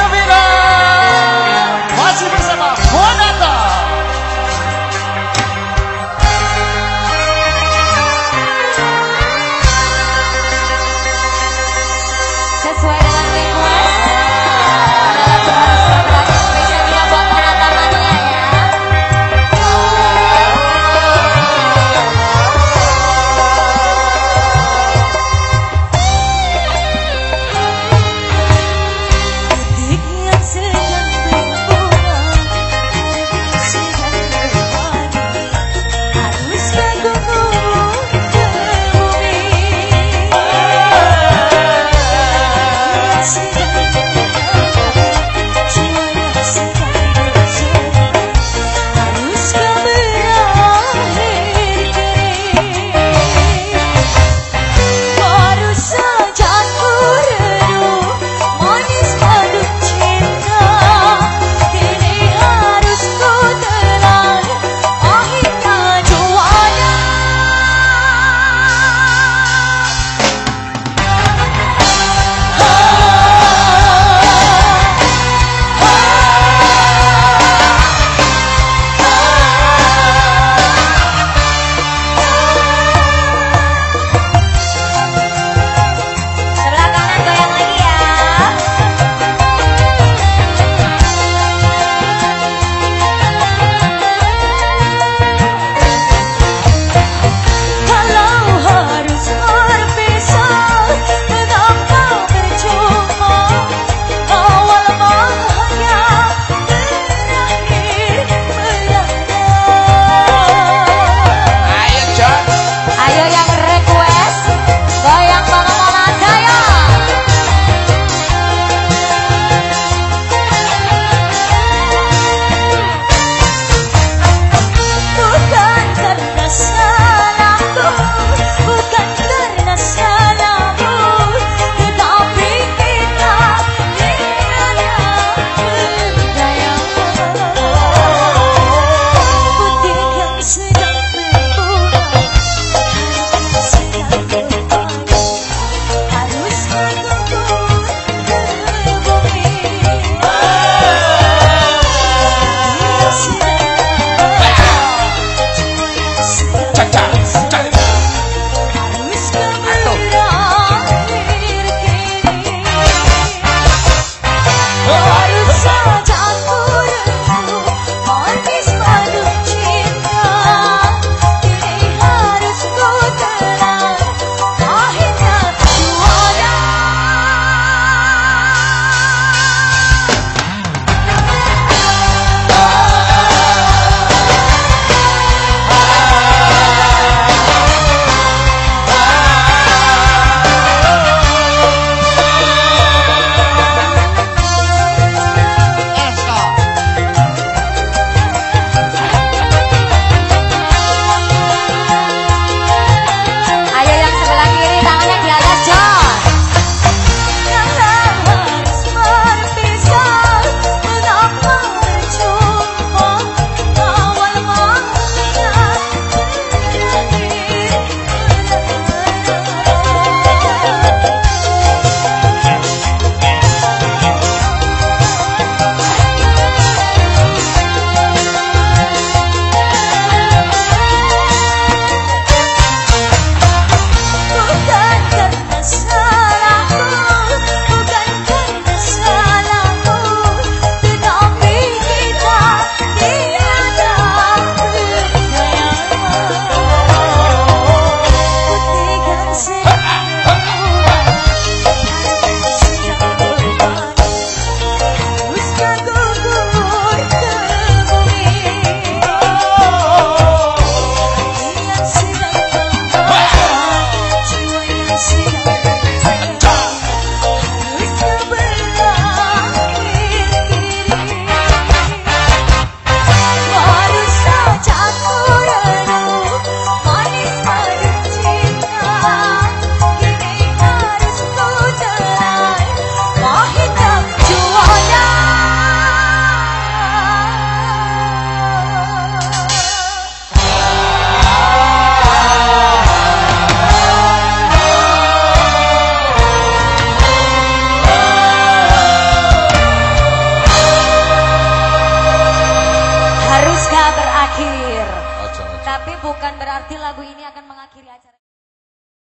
of it. Berarti lagu ini akan mengakhiri.